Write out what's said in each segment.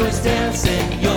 was dancing.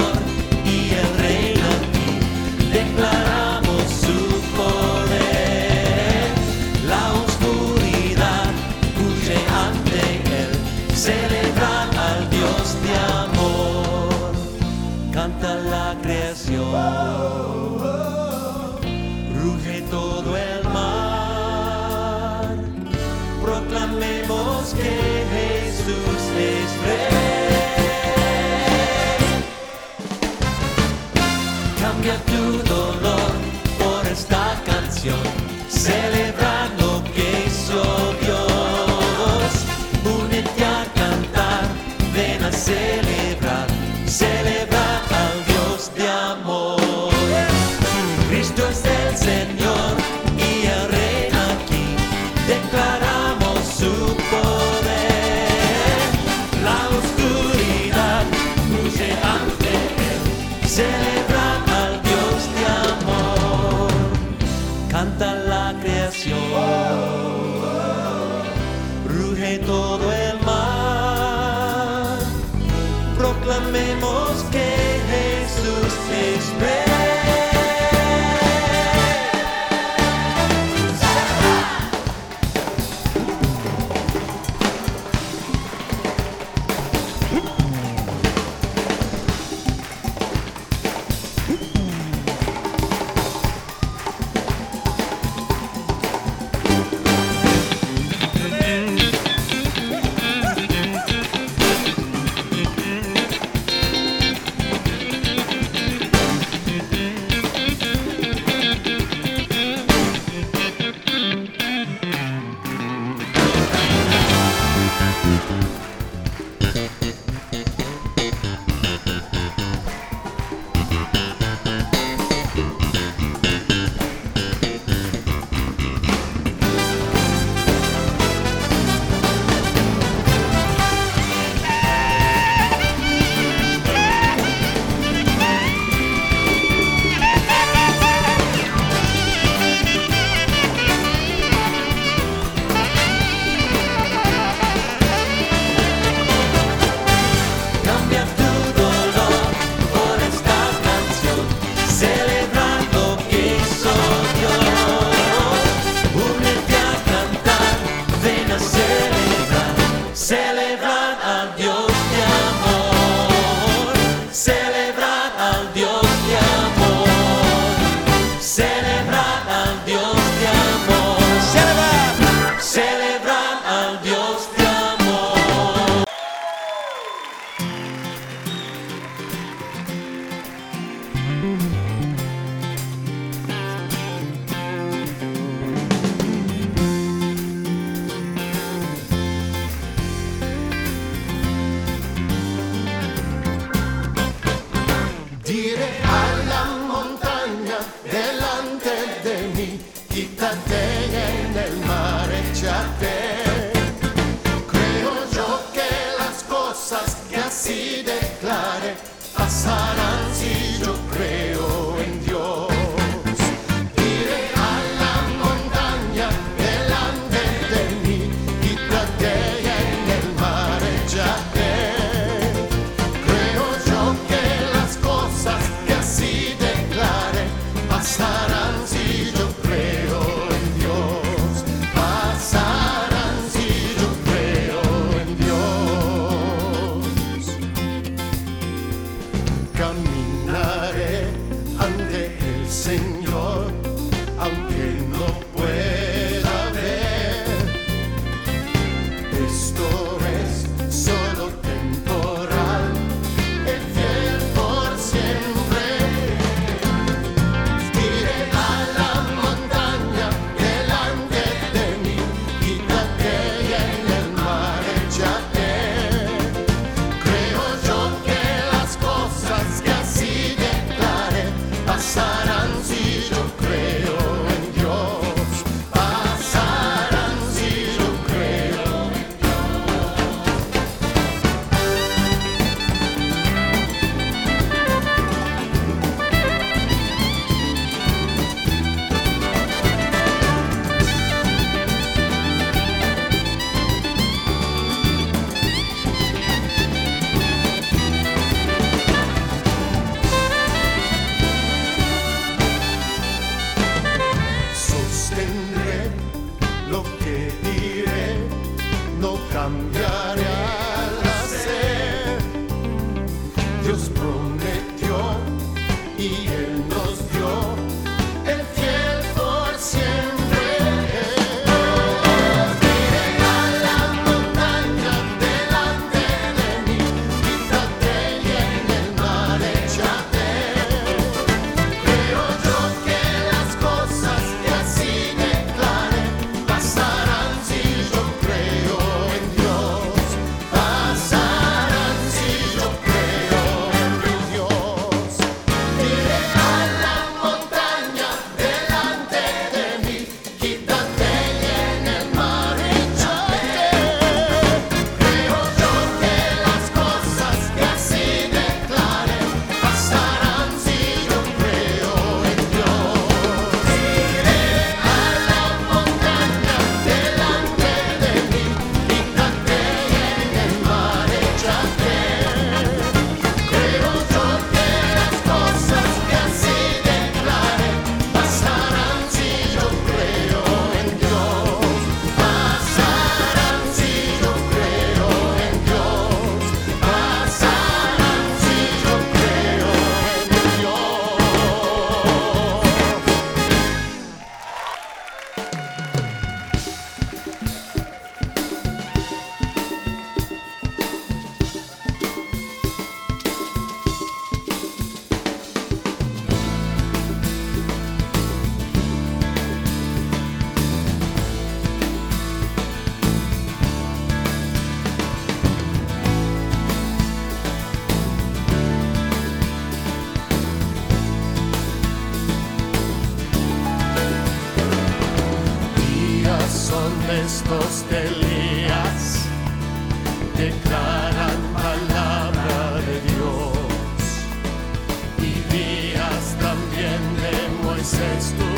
Tu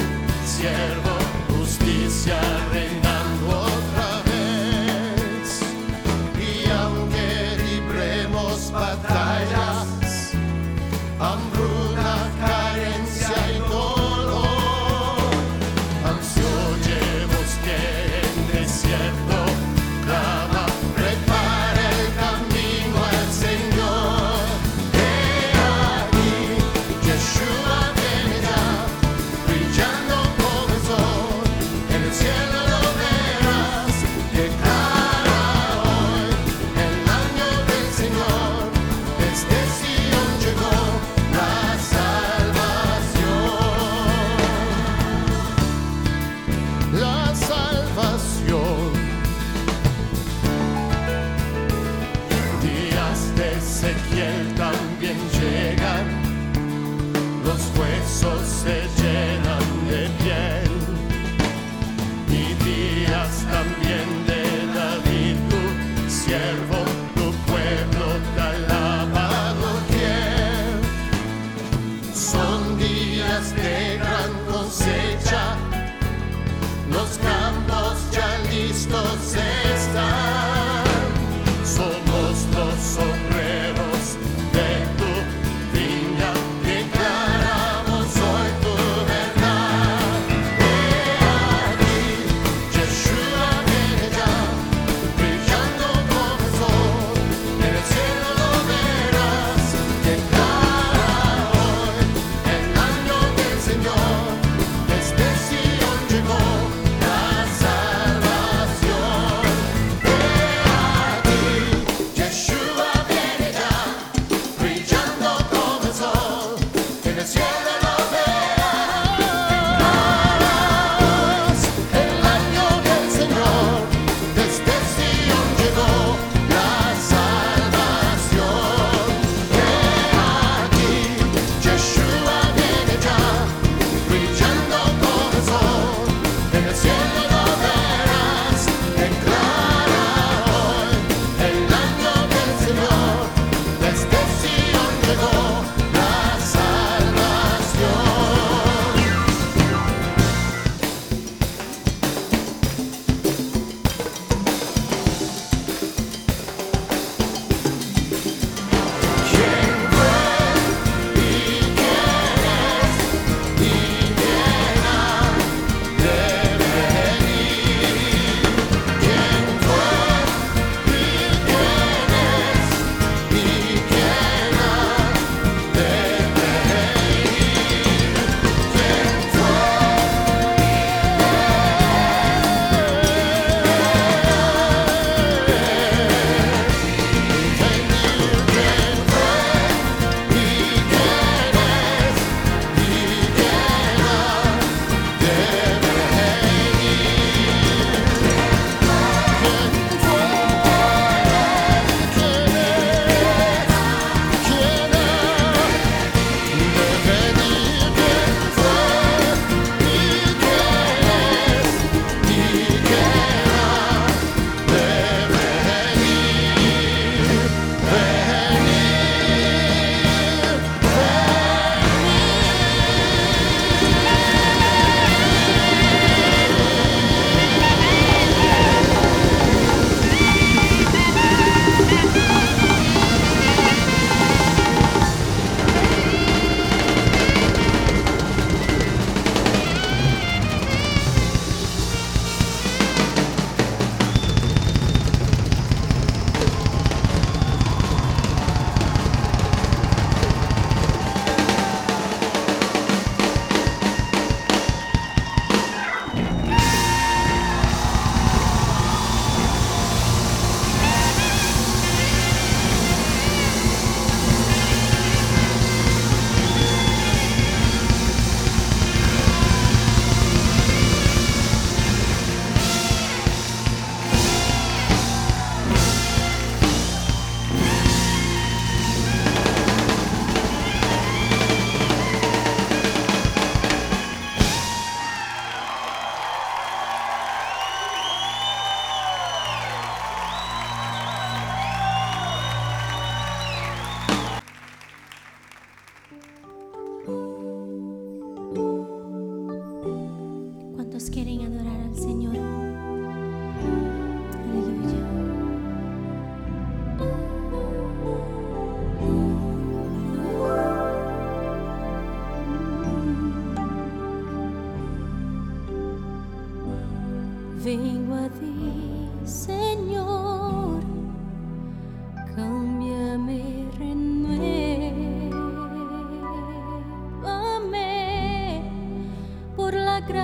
siervo justicia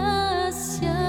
hacia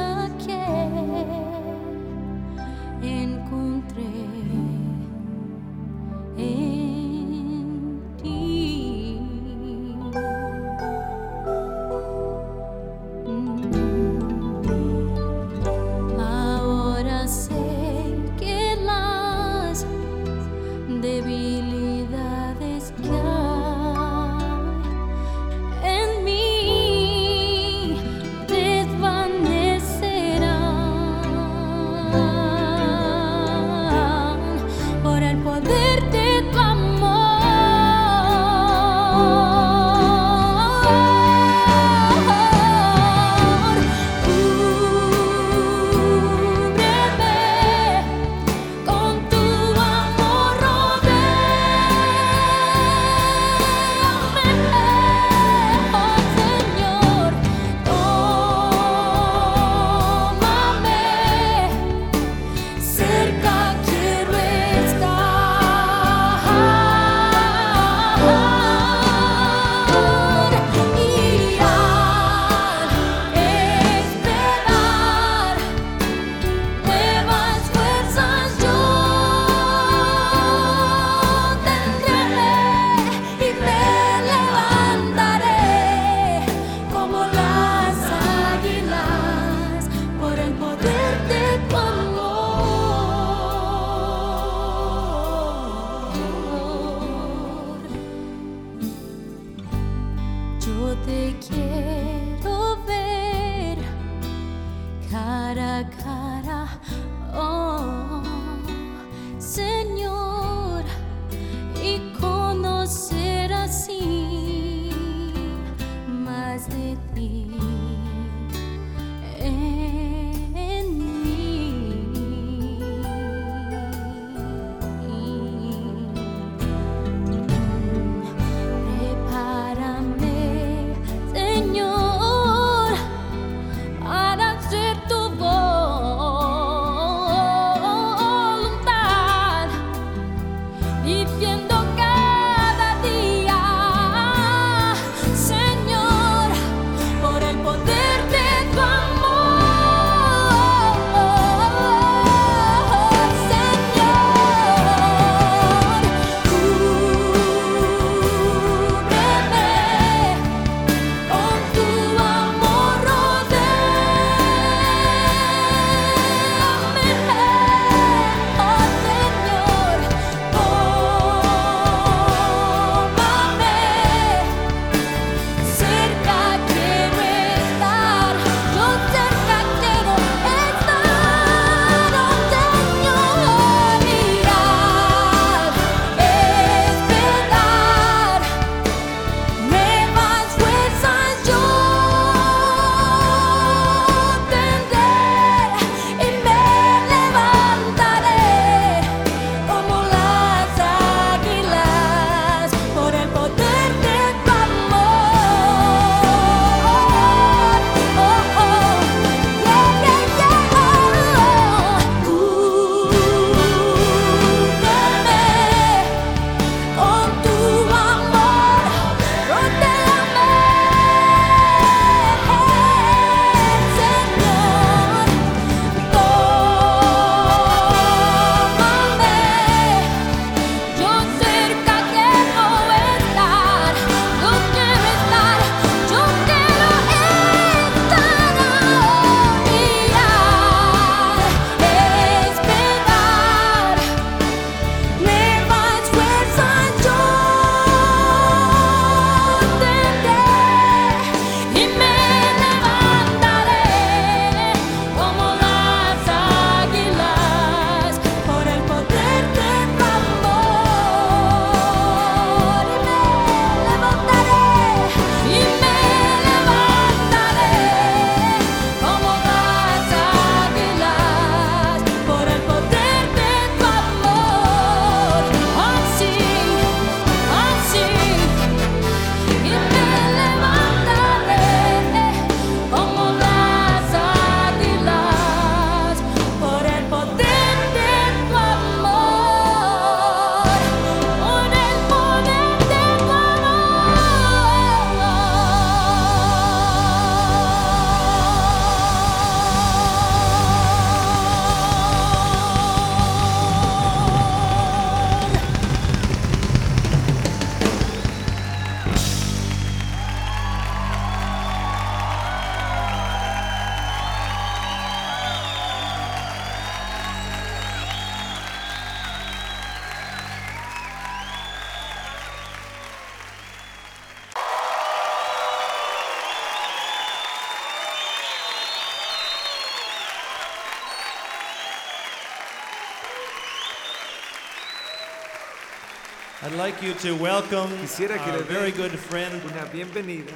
like you to welcome Quisiera que le very good friend, una bienvenida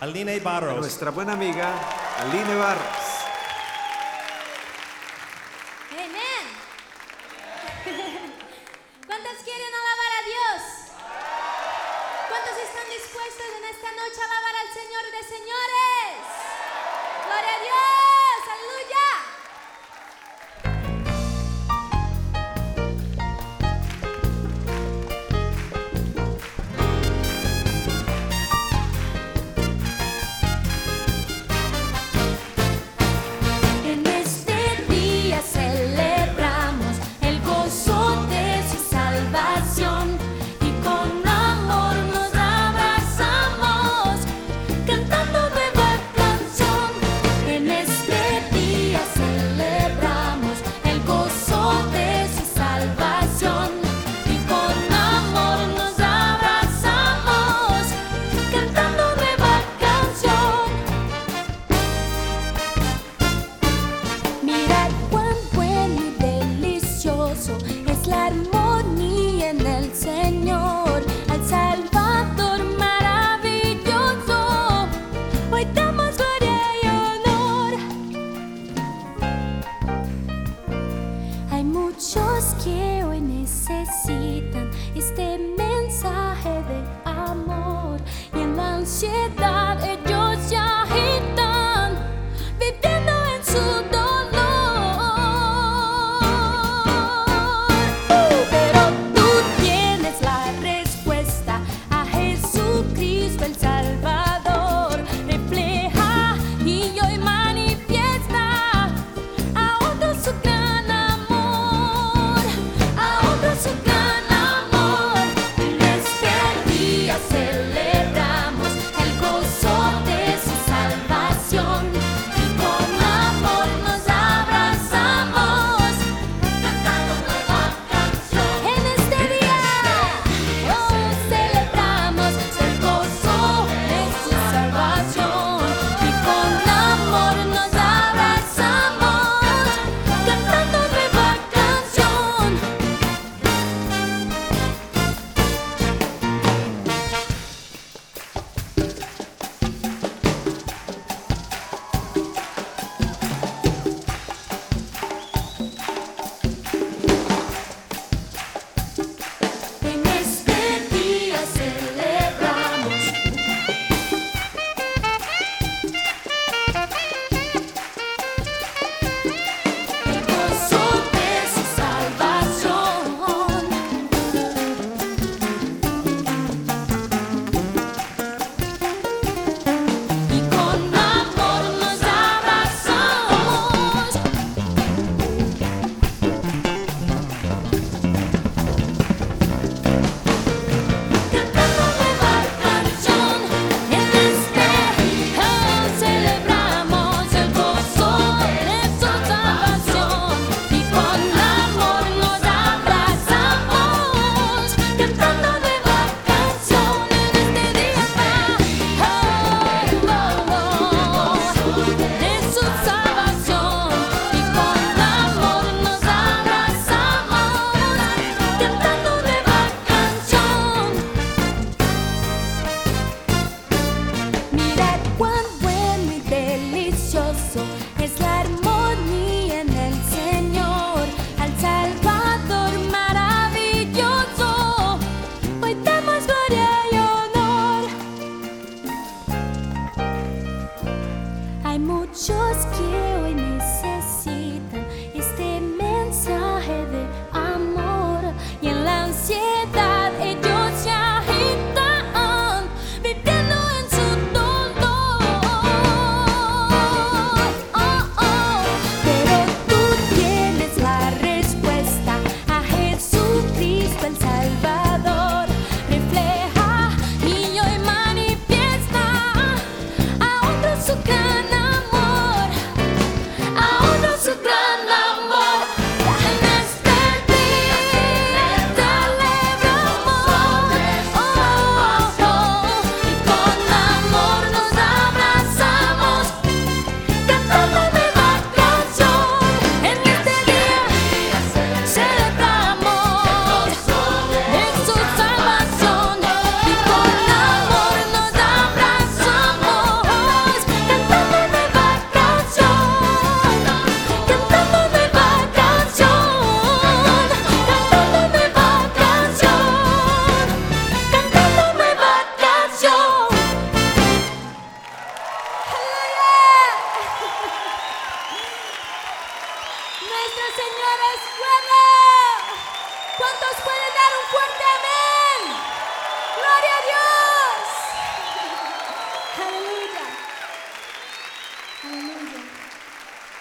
Aline Barros. a nuestra buena amiga Aline Barros.